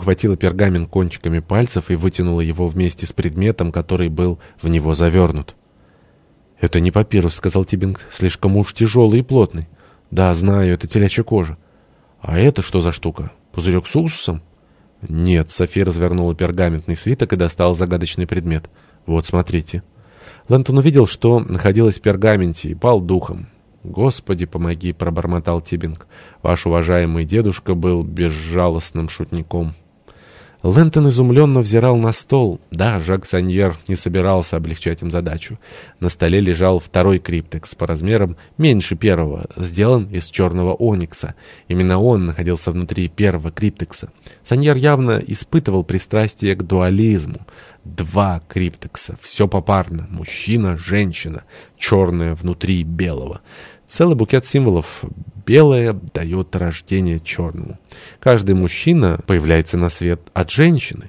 ухватила пергамент кончиками пальцев и вытянула его вместе с предметом, который был в него завернут. «Это не папирус», — сказал Тибинг, — «слишком уж тяжелый и плотный». «Да, знаю, это телячья кожа». «А это что за штука? Пузырек с уксусом?» «Нет», — София развернула пергаментный свиток и достала загадочный предмет. «Вот, смотрите». Лэнтон увидел, что находилось в пергаменте, и пал духом. «Господи, помоги!» — пробормотал Тибинг. «Ваш уважаемый дедушка был безжалостным шутником». Лэнтон изумленно взирал на стол. Да, Жак Саньер не собирался облегчать им задачу. На столе лежал второй криптекс по размерам меньше первого, сделан из черного оникса. Именно он находился внутри первого криптекса. Саньер явно испытывал пристрастие к дуализму. Два криптекса, все попарно, мужчина, женщина, черное внутри белого. Целый букет символов. Белое дает рождение черному. Каждый мужчина появляется на свет от женщины.